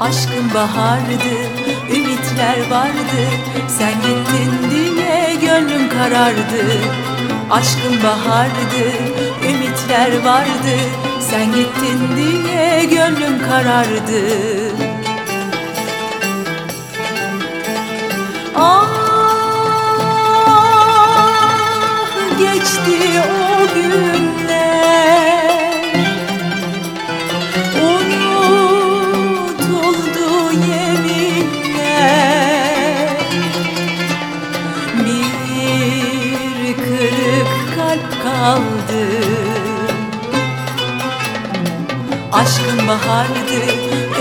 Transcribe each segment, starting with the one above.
Aşkın bahardı, ümitler vardı. Sen gittin diye gönlüm karardı. Aşkın bahardı, ümitler vardı. Sen gittin diye gönlüm karardı. Ah Aşkın bahardı,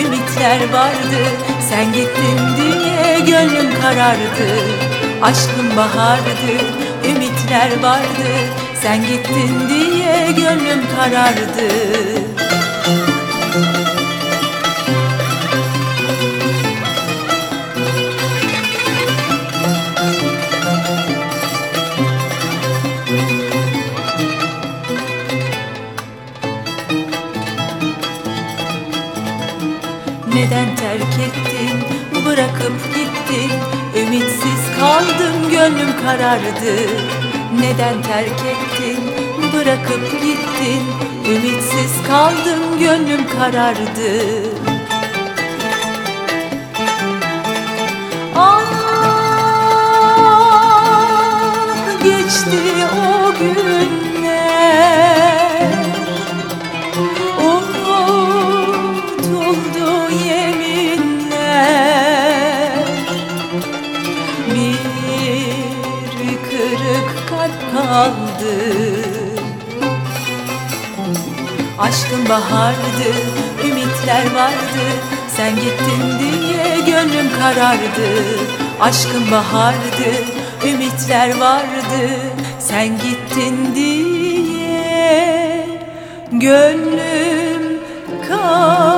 ümitler vardı. Sen gittin diye gönlüm karardı. Aşkın bahardı, ümitler vardı. Sen gittin diye gönlüm karardı Neden terk ettin, bırakıp gittin. Ümitsiz kaldım, gönlüm karardı. Neden terk ettin, bırakıp gittin. Ümitsiz kaldım, gönlüm karardı kaldı. Aşkın bahardı, ümitler vardı. Sen gittin diye gönlüm karardı. Aşkın bahardı, ümitler vardı. Sen gittin diye gönlüm karardı